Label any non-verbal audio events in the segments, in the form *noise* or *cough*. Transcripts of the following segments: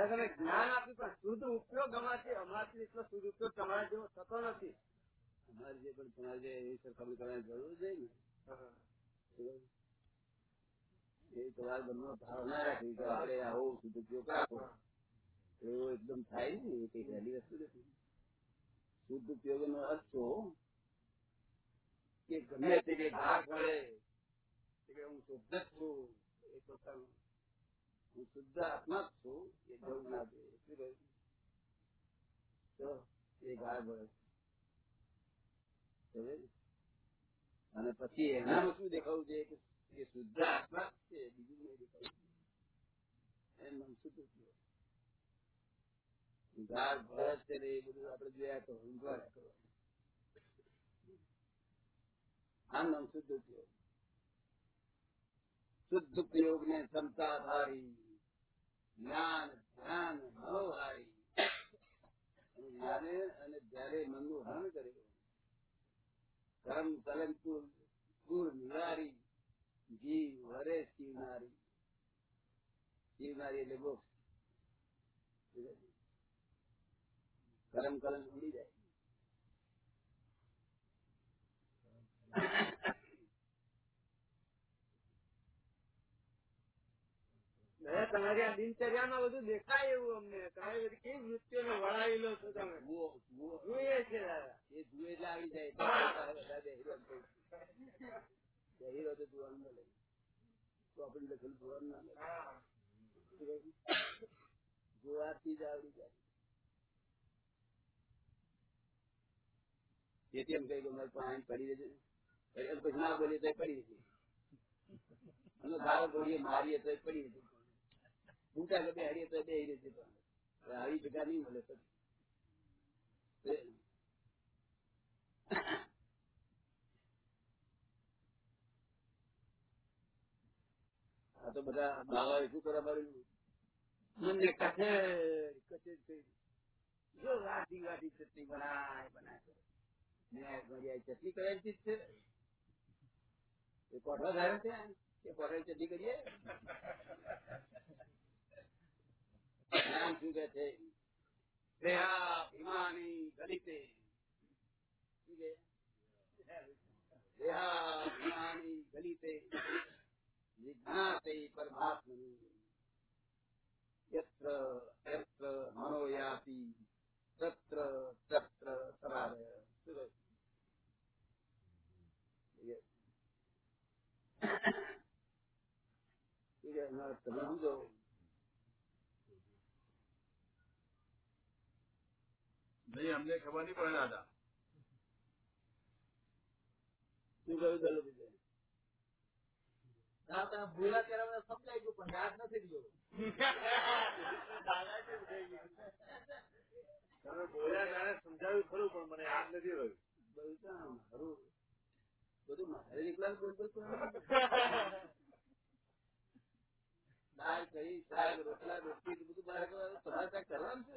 તમે જ્ઞાન આપ્યું, પણ શુદ્ધ ઉપયોગ અમારાથી અમારાથી એટલો શુદ્ધ ઉપયોગ તમારા જેવો થતો નથી. અમારે જે પણ તમારે જે એવી સરખામણી કરવાની જરૂર છે ને, એ તમારા મનમાં ભાવ ના રાખવી કે આપણે આવો શુદ્ધ ઉપયોગ રાખો. એવો એકદમ થાય ને એ કઈ સહેલી વસ્તુ નથી. શુદ્ધ ઉપયોગ નો અર્થ તો કે ગમે તે જે ઘા પડે કે હું શુદ્ધ છું, એ પોતાનું શુદ્ધ આત્મા જ છું એ જવું ના જોઈએ શું કહ્યું? તો એ ઘા પડે સમજે? અને પછી એનામાં શું દેખાવું છે કે એ શુદ્ધ આત્મા જ છે બીજું નહીં દેખાવું એમ નામ શુદ્ધ થયો ગાઢ ભરત છે ને એ બધું આપડે જોયા તો ઊંઘવાડ્યા કરો આ નામ શુદ્ધ ઉપયોગ શુદ્ધ ઉપયોગ ને ક્ષમતા ધારી જ્ઞાન, ધ્યાન મનોહારી જ્ઞાને અને જ્યારે નિવારી, જીવ વરે શિવનારી. શિવનારી એટલે બોક્સ કરમ કલંક ઉડી જાય દાદા તમારી આ દિનચર્યામાં બધું દેખાય એવું અમને. તમે બધી કેવી વૃત્તિઓને વળાવી છો તમે? જોઈએ છે દાદા. એ જુએ એટલે આવી જાય. કહું. તો જોવાનું મળે તો આપણે લખેલું જોવાનું ના મળે જોવાથી જ આવડી જાય. જેથી એમ કહી કે પાણી પડી જશે પછી ના બોલીએ તો પડી જશે અને ગાળો બોલીએ મારીએ તો પડી રહેશે. બૂટા કે હારીએ તો બે હવે આવી જગા નહીં મળે પછી. આ તો બધા બાવા શું કરવા મળ્યું મને કચેર કચેર થઈ જો વાટી વાટી ચટણી બનાય બનાય કરે. આ ઘડિયાળ ચટણી કરાવી છે. એ કોઠો ધારે છે? કે કોઠાની ચટણી કરીએ? નામ શું કે છે દેહા ભીમાની ગલિતે શું કે દેહા ભીમાની ગલિતે જિજ્ઞાસે પરમાત્મની યત્ર યત્ર મનો યાતિ તત્ર તત્ર સરાય શું કહ્યું? એ- શું કહે? ના, તમે સમજો નહીં અમને ખબર નહીં પડે દાદા શું કહ્યું દલોભાઈ? ના તમે ત્યારે મને સમજાઈ ગયું પણ યાદ નથી રહ્યો તમે બોલ્યા ત્યારે સમજાવ્યું ખરું પણ મને યાદ નથી રહ્યું બધું ખરું. બધું મારે એકલા દાળ કરી શાક રોટલા રોટલી બધું બહાર. તમારે ત્યાં કરવાનું છે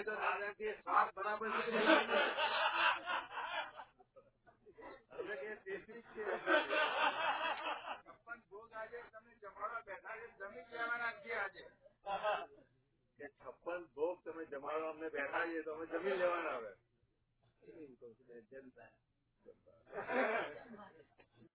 તો સ્વાદ બરાબર *laughs* છે. છપ્પન ભોગ આજે તમે જમાડવા બેઠા છે જમી લેવાના છીએ આજે. કે છપ્પન ભોગ તમે જમાડવા અમને બેઠા છે તો અમે જમી લેવાના હવે. જનતા *laughs*